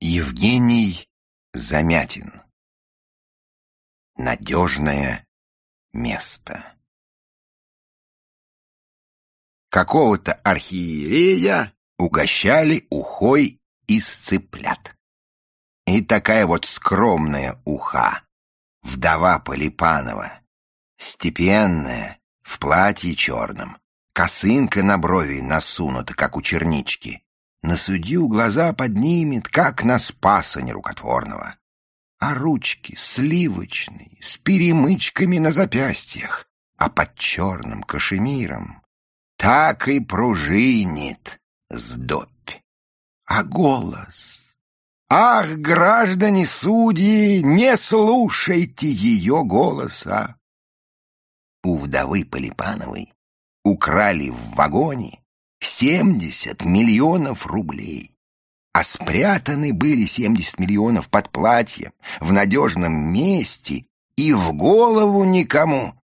Евгений Замятин. Надежное место. Какого-то архиерея угощали ухой из цыплят. И такая вот скромная уха, вдова Полипанова, степенная, в платье черном, косынка на брови насунута, как у чернички, на судью глаза поднимет, как на спаса нерукотворного. А ручки сливочные, с перемычками на запястьях, а под черным кашемиром так и пружинит сдобь. А голос... Ах, граждане судьи, не слушайте ее голоса! У вдовы Полипановой украли в вагоне 70 миллионов рублей. А спрятаны были 70 миллионов под платьем, в надежном месте и в голову никому.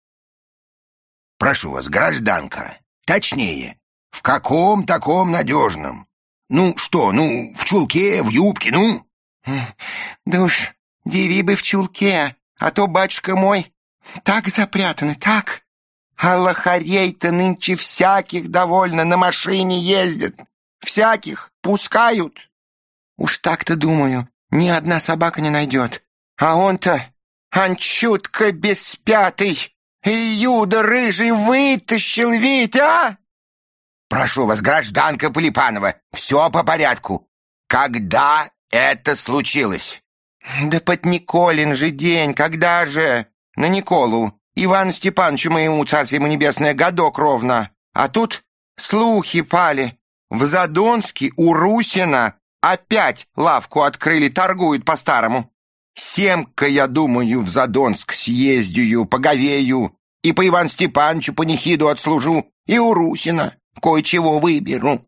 Прошу вас, гражданка, точнее, в каком таком надежном? Ну что, ну, в чулке, в юбке, ну? Да уж, деви бы в чулке, а то, батюшка мой, так запрятаны, так. А лохарей-то нынче всяких довольно на машине ездят. Всяких пускают. Уж так-то думаю, ни одна собака не найдет. А он-то, анчутка беспятый, и юда рыжий вытащил ведь, а? Прошу вас, гражданка Полипанова, все по порядку. Когда это случилось? Да под Николин же день, когда же? На Николу. Иван Степановичу моему, царствие ему небесное, годок ровно. А тут слухи пали. В Задонске у Русина опять лавку открыли, торгуют по-старому. Семка, я думаю, в Задонск съездию, поговею, и по Иван Степановичу панихиду отслужу, и у Русина кое-чего выберу.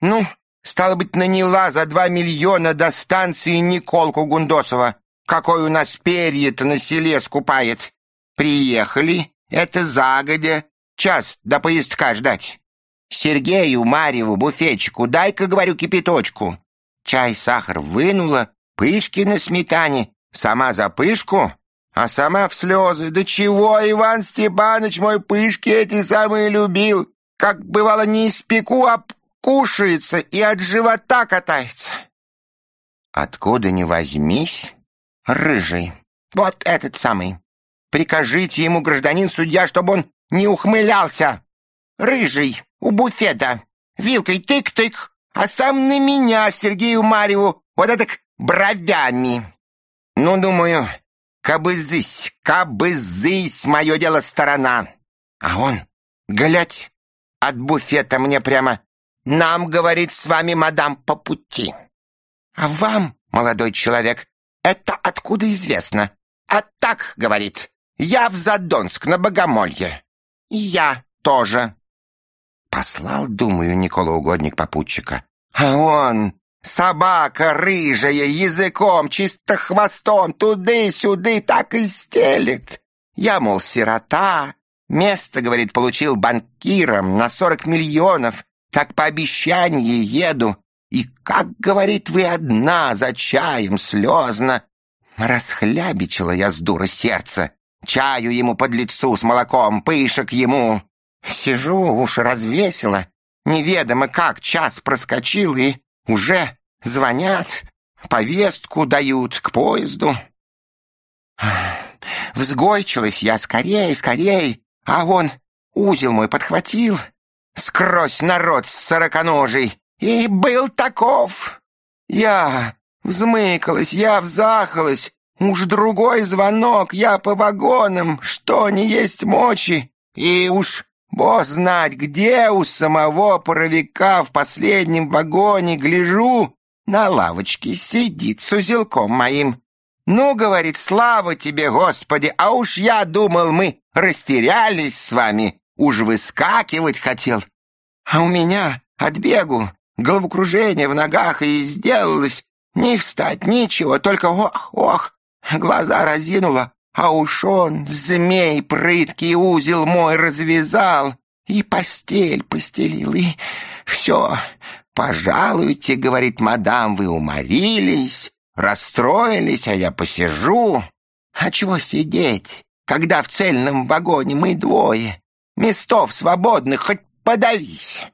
Ну, стало быть, наняла за два миллиона до станции Николку Гундосова, какой у нас перья-то на селе скупает. Приехали, это загодя, час до поездка ждать. Сергею, Марьеву, буфетчику, дай-ка, говорю, кипяточку. Чай, сахар вынула, пышки на сметане, сама за пышку, а сама в слезы. Да чего Иван Степанович мой пышки эти самые любил? Как бывало, не испеку, а кушается и от живота катается. Откуда ни возьмись, рыжий, вот этот самый. Прикажите ему, гражданин судья, чтобы он не ухмылялся. Рыжий, у буфета, вилкой тык-тык, а сам на меня, Сергею Марьеву, вот это бровями. Ну, думаю, кабы здесь, кабы здесь мое дело сторона. А он, глядь, от буфета мне прямо «Нам, — говорит, — с вами, мадам, по пути». А вам, молодой человек, это откуда известно? А так, — говорит, я в Задонск на Богомолье. Я тоже. Послал, думаю, Никола угодник попутчика. А он, собака рыжая, языком, чисто хвостом, туды-сюды так и стелет. Я, мол, сирота. Место, говорит, получил банкиром на сорок миллионов. Так по обещанию еду. И как, говорит, вы одна за чаем слезно. Расхлябичила я с дура сердца. Чаю ему под лицу с молоком, пышек ему. Сижу, уши развесила. Неведомо как час проскочил, и уже звонят, повестку дают к поезду. Взгойчилась я скорей, скорей, а он узел мой подхватил, скрозь народ с сороконожей, и был таков. Я взмыкалась, я взахалась, Уж другой звонок, я по вагонам, что не есть мочи. И уж бо знать, где у самого паровика в последнем вагоне гляжу, на лавочке сидит с узелком моим. Ну, говорит, слава тебе, Господи, а уж я думал, мы растерялись с вами, уж выскакивать хотел. А у меня от бегу головокружение в ногах и сделалось. Не встать, ничего, только ох, ох, Глаза разинула, а уж он, змей прыткий, узел мой развязал и постель постелил, и все, «Пожалуйте, — говорит мадам, — вы уморились, расстроились, а я посижу. А чего сидеть, когда в цельном вагоне мы двое? Местов свободных хоть подавись!»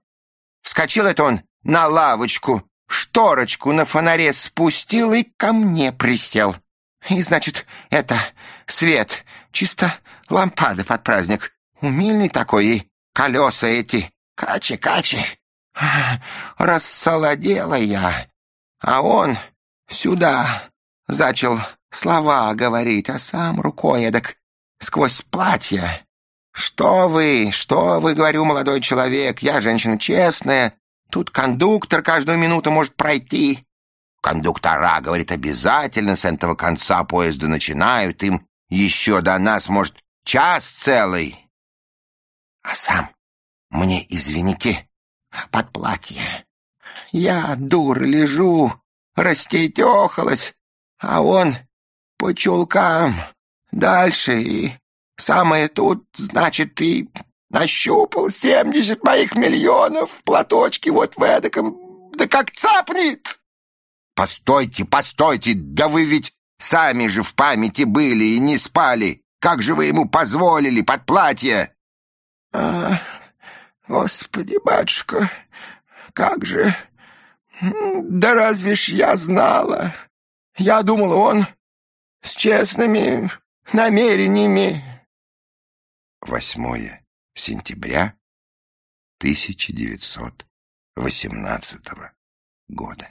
Вскочил это он на лавочку, шторочку на фонаре спустил и ко мне присел. И, значит, это свет, чисто лампада под праздник. Умильный такой, и колеса эти, качи-качи. Рассолодела я, а он сюда зачал слова говорить, а сам рукой эдак сквозь платье. «Что вы, что вы, говорю, молодой человек, я женщина честная, тут кондуктор каждую минуту может пройти». Кондуктора, говорит, обязательно с этого конца поезда начинают, им еще до нас, может, час целый. А сам мне, извините, под платье. Я, дур, лежу, растетехалась, а он по чулкам дальше и самое тут, значит, и нащупал семьдесят моих миллионов в платочке вот в эдаком, да как цапнет. Постойте, постойте, да вы ведь сами же в памяти были и не спали. Как же вы ему позволили под платье? А, господи, батюшка, как же... Да разве ж я знала? Я думала, он с честными намерениями. 8 сентября 1918 года.